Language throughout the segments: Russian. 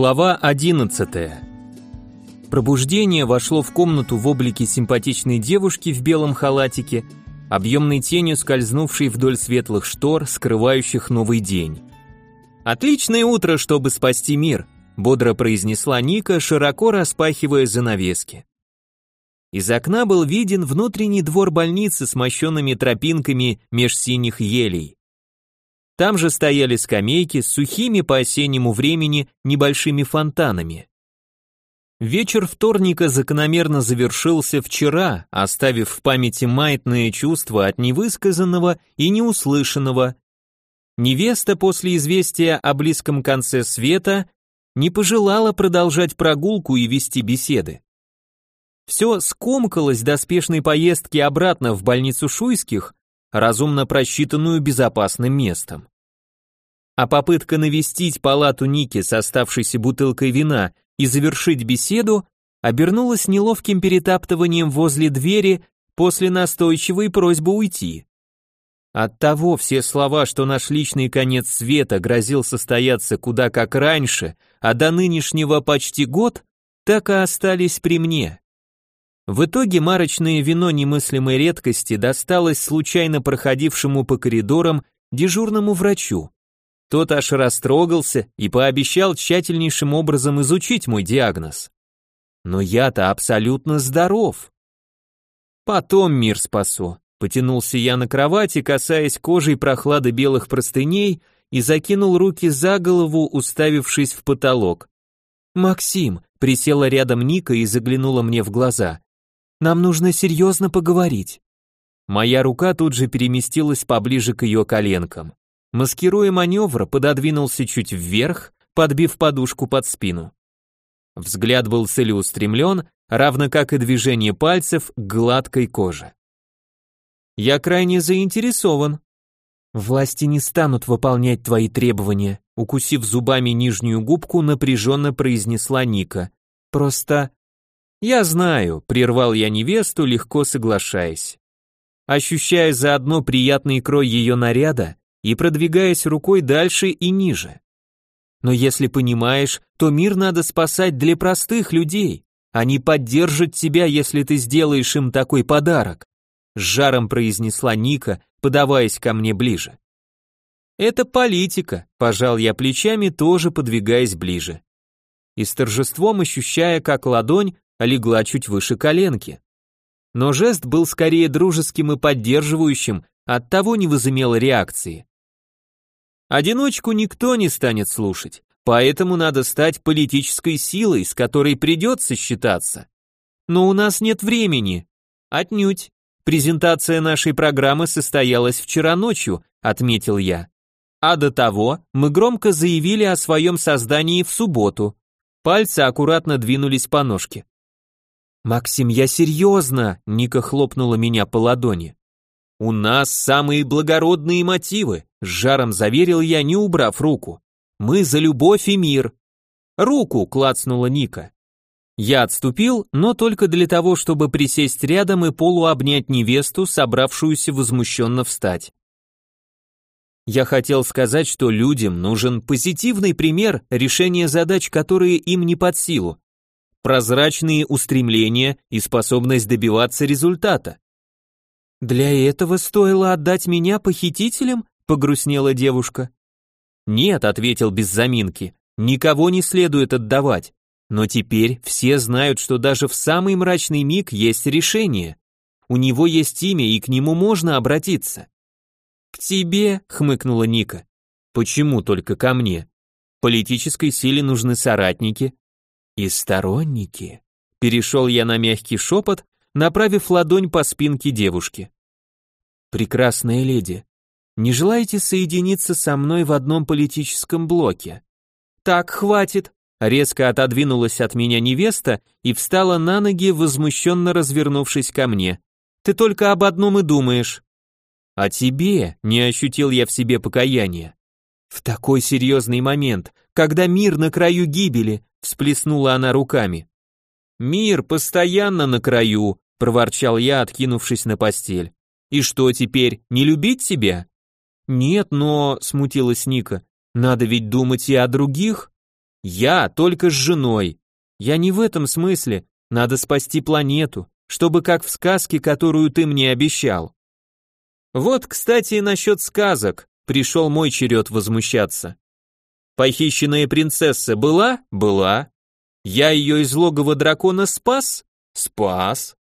Глава 11. Пробуждение вошло в комнату в облике симпатичной девушки в белом халатике, объемной тенью скользнувшей вдоль светлых штор, скрывающих новый день. «Отличное утро, чтобы спасти мир», — бодро произнесла Ника, широко распахивая занавески. Из окна был виден внутренний двор больницы с мощенными тропинками меж синих елей. Там же стояли скамейки с сухими по осеннему времени небольшими фонтанами. Вечер вторника закономерно завершился вчера, оставив в памяти маятные чувства от невысказанного и неуслышанного. Невеста после известия о близком конце света не пожелала продолжать прогулку и вести беседы. Все скомкалось до спешной поездки обратно в больницу Шуйских, разумно просчитанную безопасным местом. А попытка навестить палату Ники с оставшейся бутылкой вина и завершить беседу обернулась неловким перетаптыванием возле двери после настойчивой просьбы уйти. Оттого все слова, что наш личный конец света грозил состояться куда как раньше, а до нынешнего почти год, так и остались при мне. В итоге марочное вино немыслимой редкости досталось случайно проходившему по коридорам дежурному врачу. Тот аж растрогался и пообещал тщательнейшим образом изучить мой диагноз. Но я-то абсолютно здоров. Потом мир спасу. Потянулся я на кровати, касаясь кожей прохлады белых простыней и закинул руки за голову, уставившись в потолок. «Максим», — присела рядом Ника и заглянула мне в глаза. «Нам нужно серьезно поговорить». Моя рука тут же переместилась поближе к ее коленкам. Маскируя маневр, пододвинулся чуть вверх, подбив подушку под спину. Взгляд был целеустремлен, равно как и движение пальцев к гладкой коже. «Я крайне заинтересован». «Власти не станут выполнять твои требования», укусив зубами нижнюю губку, напряженно произнесла Ника. «Просто...» «Я знаю», — прервал я невесту, легко соглашаясь. Ощущая заодно приятный крой ее наряда, и продвигаясь рукой дальше и ниже. Но если понимаешь, то мир надо спасать для простых людей. Они поддержат тебя, если ты сделаешь им такой подарок. С жаром произнесла Ника, подаваясь ко мне ближе. Это политика, пожал я плечами, тоже подвигаясь ближе. И с торжеством ощущая, как ладонь легла чуть выше коленки. Но жест был скорее дружеским и поддерживающим, оттого не возымел реакции. Одиночку никто не станет слушать, поэтому надо стать политической силой, с которой придется считаться. Но у нас нет времени. Отнюдь. Презентация нашей программы состоялась вчера ночью, отметил я. А до того мы громко заявили о своем создании в субботу. Пальцы аккуратно двинулись по ножке. «Максим, я серьезно!» — Ника хлопнула меня по ладони. «У нас самые благородные мотивы», — с жаром заверил я, не убрав руку. «Мы за любовь и мир». «Руку!» — клацнула Ника. Я отступил, но только для того, чтобы присесть рядом и полуобнять невесту, собравшуюся возмущенно встать. Я хотел сказать, что людям нужен позитивный пример решения задач, которые им не под силу. Прозрачные устремления и способность добиваться результата. «Для этого стоило отдать меня похитителям?» — погрустнела девушка. «Нет», — ответил без заминки, — «никого не следует отдавать. Но теперь все знают, что даже в самый мрачный миг есть решение. У него есть имя, и к нему можно обратиться». «К тебе», — хмыкнула Ника. «Почему только ко мне? Политической силе нужны соратники и сторонники». Перешел я на мягкий шепот, направив ладонь по спинке девушки. «Прекрасная леди, не желаете соединиться со мной в одном политическом блоке?» «Так, хватит!» Резко отодвинулась от меня невеста и встала на ноги, возмущенно развернувшись ко мне. «Ты только об одном и думаешь». «А тебе?» — не ощутил я в себе покаяния. «В такой серьезный момент, когда мир на краю гибели», — всплеснула она руками. «Мир постоянно на краю», — проворчал я, откинувшись на постель. «И что теперь, не любить себя?» «Нет, но...» — смутилась Ника. «Надо ведь думать и о других». Я только с женой. Я не в этом смысле. Надо спасти планету, чтобы как в сказке, которую ты мне обещал. Вот, кстати, насчет сказок. Пришел мой черед возмущаться. Похищенная принцесса была? Была. Я ее из логова дракона спас? Спас.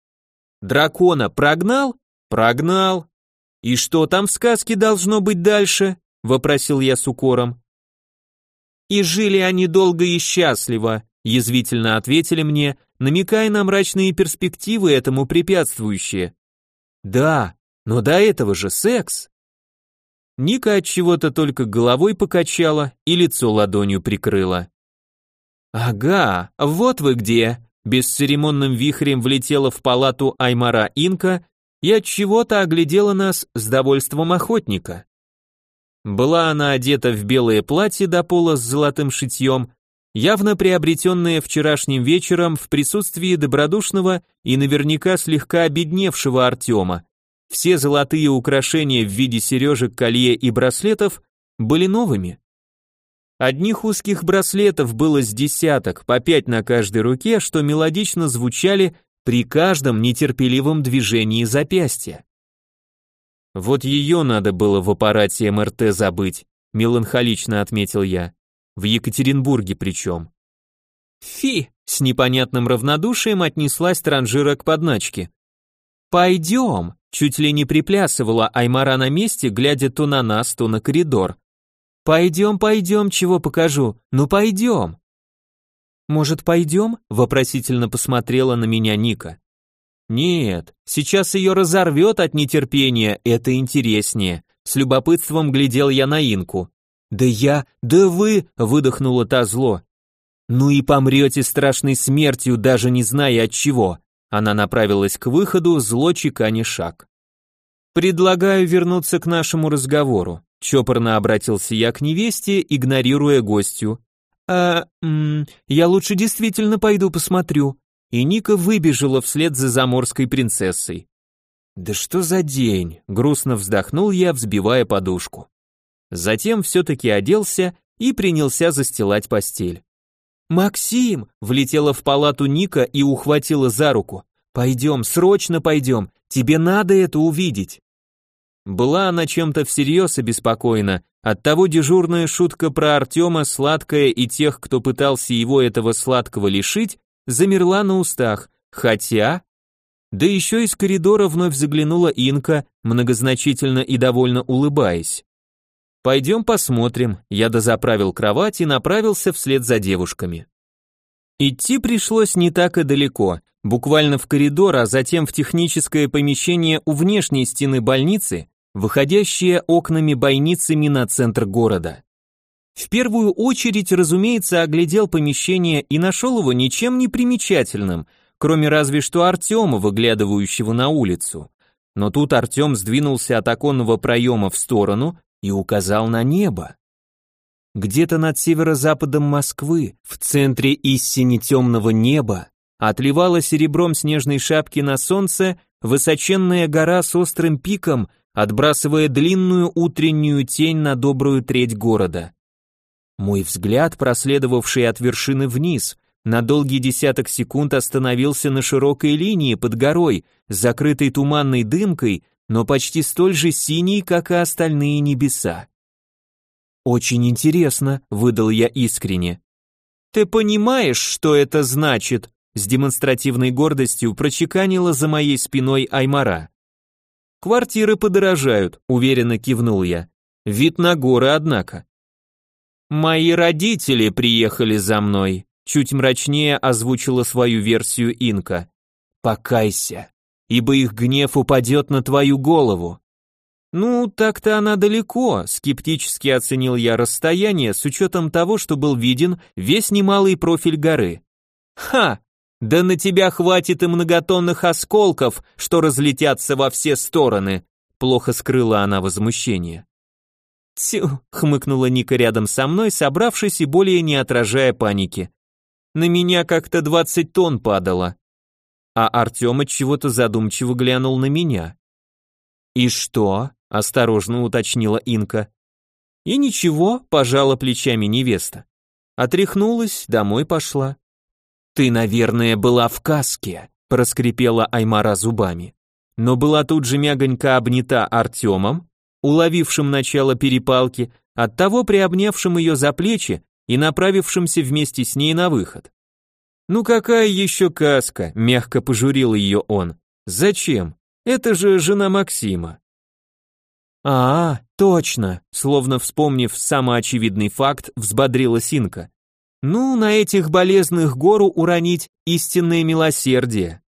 Дракона прогнал? Прогнал. И что там в сказке должно быть дальше? Вопросил я с укором. И жили они долго и счастливо, язвительно ответили мне, намекая на мрачные перспективы этому препятствующие. Да, но до этого же секс. Ника от чего-то только головой покачала и лицо ладонью прикрыла. Ага, вот вы где. Бесцеремонным вихрем влетела в палату Аймара Инка и от чего-то оглядела нас с довольством охотника. Была она одета в белое платье до пола с золотым шитьем, явно приобретенное вчерашним вечером в присутствии добродушного и наверняка слегка обедневшего Артема. Все золотые украшения в виде сережек, колье и браслетов были новыми. Одних узких браслетов было с десяток, по пять на каждой руке, что мелодично звучали при каждом нетерпеливом движении запястья. Вот ее надо было в аппарате МРТ забыть, меланхолично отметил я. В Екатеринбурге причем. Фи, с непонятным равнодушием отнеслась транжира к подначке. Пойдем, чуть ли не приплясывала Аймара на месте, глядя то на нас, то на коридор. «Пойдем, пойдем, чего покажу, ну пойдем». «Может, пойдем?» — вопросительно посмотрела на меня Ника. «Нет, сейчас ее разорвет от нетерпения, это интереснее». С любопытством глядел я на Инку. «Да я, да вы!» — выдохнула та зло. «Ну и помрете страшной смертью, даже не зная от чего». Она направилась к выходу, зло чеканя шаг. «Предлагаю вернуться к нашему разговору. Чопорно обратился я к невесте, игнорируя гостью. «А, м, я лучше действительно пойду посмотрю». И Ника выбежала вслед за заморской принцессой. «Да что за день?» — грустно вздохнул я, взбивая подушку. Затем все-таки оделся и принялся застилать постель. «Максим!» — влетела в палату Ника и ухватила за руку. «Пойдем, срочно пойдем, тебе надо это увидеть». Была она чем-то всерьез обеспокоена, оттого дежурная шутка про Артема, сладкая и тех, кто пытался его этого сладкого лишить, замерла на устах, хотя... Да еще из коридора вновь заглянула Инка, многозначительно и довольно улыбаясь. «Пойдем посмотрим», я дозаправил кровать и направился вслед за девушками. Идти пришлось не так и далеко, буквально в коридор, а затем в техническое помещение у внешней стены больницы, выходящие окнами бойницами на центр города. В первую очередь, разумеется, оглядел помещение и нашел его ничем не примечательным, кроме разве что Артема, выглядывающего на улицу. Но тут Артем сдвинулся от оконного проема в сторону и указал на небо. Где-то над северо-западом Москвы, в центре истине темного неба, отливала серебром снежной шапки на солнце высоченная гора с острым пиком, отбрасывая длинную утреннюю тень на добрую треть города. Мой взгляд, проследовавший от вершины вниз, на долгий десяток секунд остановился на широкой линии под горой, закрытой туманной дымкой, но почти столь же синей, как и остальные небеса. «Очень интересно», — выдал я искренне. «Ты понимаешь, что это значит?» С демонстративной гордостью прочеканила за моей спиной Аймара. Квартиры подорожают, уверенно кивнул я. Вид на горы, однако. Мои родители приехали за мной, чуть мрачнее озвучила свою версию Инка. Покайся, ибо их гнев упадет на твою голову. Ну, так-то она далеко, скептически оценил я расстояние с учетом того, что был виден весь немалый профиль горы. Ха, да на тебя хватит и многотонных осколков, что разлетятся во все стороны. Плохо скрыла она возмущение. Тю, хмыкнула Ника рядом со мной, собравшись и более не отражая паники. На меня как-то двадцать тонн падало. А Артем от чего-то задумчиво глянул на меня. И что? осторожно уточнила Инка. И ничего, пожала плечами невеста. Отряхнулась, домой пошла. Ты, наверное, была в каске, проскрипела Аймара зубами. Но была тут же мягонько обнята Артемом, уловившим начало перепалки, оттого приобнявшим ее за плечи и направившимся вместе с ней на выход. «Ну какая еще каска?» – мягко пожурил ее он. «Зачем? Это же жена Максима». «А, точно», словно вспомнив самоочевидный факт, взбодрила Синка. «Ну, на этих болезных гору уронить истинное милосердие».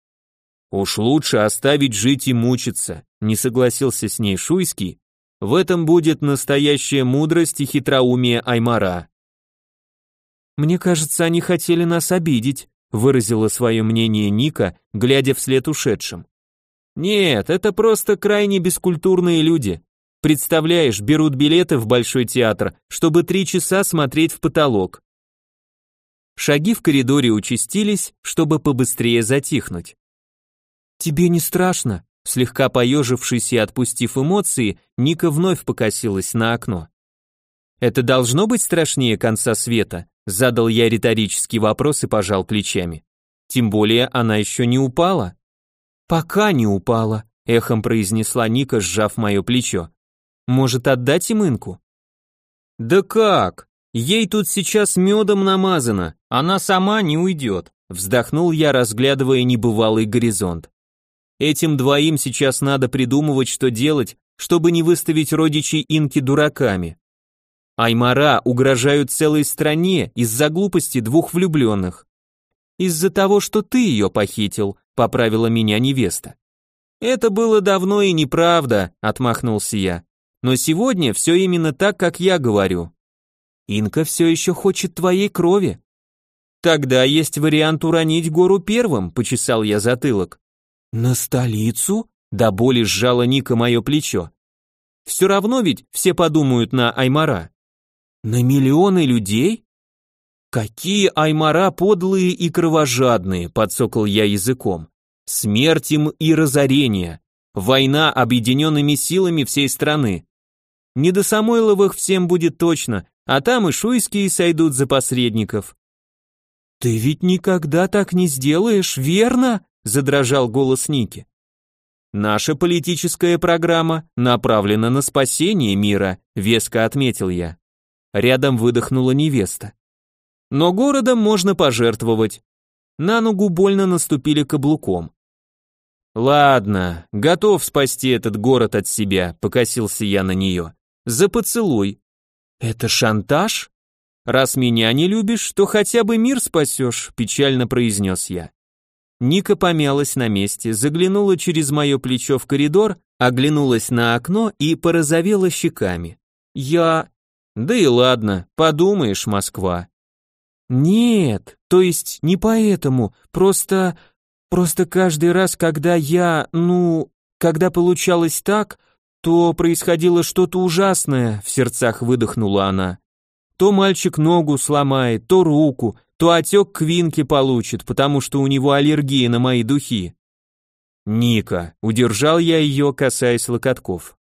«Уж лучше оставить жить и мучиться», не согласился с ней Шуйский. «В этом будет настоящая мудрость и хитроумие Аймара». «Мне кажется, они хотели нас обидеть», выразила свое мнение Ника, глядя вслед ушедшим. «Нет, это просто крайне бескультурные люди. Представляешь, берут билеты в Большой театр, чтобы три часа смотреть в потолок. Шаги в коридоре участились, чтобы побыстрее затихнуть. «Тебе не страшно?» Слегка поежившись и отпустив эмоции, Ника вновь покосилась на окно. «Это должно быть страшнее конца света?» Задал я риторический вопрос и пожал плечами. Тем более она еще не упала. «Пока не упала», — эхом произнесла Ника, сжав мое плечо. Может, отдать им инку? Да как? Ей тут сейчас медом намазано, она сама не уйдет. Вздохнул я, разглядывая небывалый горизонт. Этим двоим сейчас надо придумывать, что делать, чтобы не выставить родичей инки дураками. Аймара угрожают целой стране из-за глупости двух влюбленных. Из-за того, что ты ее похитил, поправила меня невеста. Это было давно и неправда, отмахнулся я. Но сегодня все именно так, как я говорю. Инка все еще хочет твоей крови. Тогда есть вариант уронить гору первым, почесал я затылок. На столицу? До боли сжала Ника мое плечо. Все равно ведь все подумают на Аймара. На миллионы людей? Какие Аймара подлые и кровожадные, подсокал я языком. Смерть им и разорение. Война объединенными силами всей страны. Не до Самойловых всем будет точно, а там и шуйские сойдут за посредников. Ты ведь никогда так не сделаешь, верно? задрожал голос Ники. Наша политическая программа направлена на спасение мира, веско отметил я. Рядом выдохнула невеста. Но городом можно пожертвовать. На ногу больно наступили каблуком. Ладно, готов спасти этот город от себя, покосился я на нее. За поцелуй. Это шантаж? Раз меня не любишь, то хотя бы мир спасешь, печально произнес я. Ника помялась на месте, заглянула через мое плечо в коридор, оглянулась на окно и порозовела щеками. Я... Да и ладно, подумаешь, Москва. Нет, то есть не поэтому, просто... Просто каждый раз, когда я, ну, когда получалось так, то происходило что-то ужасное, в сердцах выдохнула она. То мальчик ногу сломает, то руку, то отек квинки получит, потому что у него аллергия на мои духи. Ника, удержал я ее, касаясь локотков.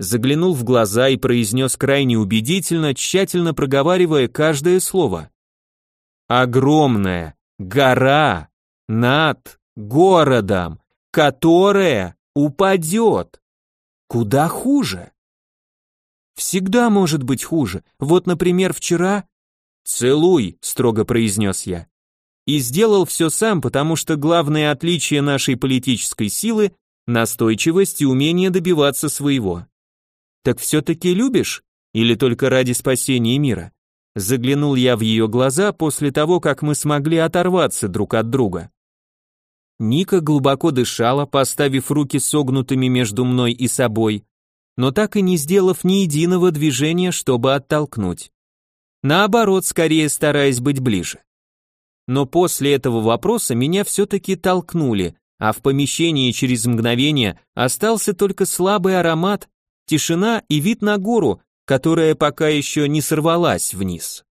Заглянул в глаза и произнес крайне убедительно, тщательно проговаривая каждое слово. Огромная гора над городом, которая упадет. Куда хуже? Всегда может быть хуже. Вот, например, вчера... «Целуй», — строго произнес я. И сделал все сам, потому что главное отличие нашей политической силы — настойчивость и умение добиваться своего. Так все-таки любишь? Или только ради спасения мира? Заглянул я в ее глаза после того, как мы смогли оторваться друг от друга. Ника глубоко дышала, поставив руки согнутыми между мной и собой, но так и не сделав ни единого движения, чтобы оттолкнуть. Наоборот, скорее стараясь быть ближе. Но после этого вопроса меня все-таки толкнули, а в помещении через мгновение остался только слабый аромат, тишина и вид на гору, которая пока еще не сорвалась вниз.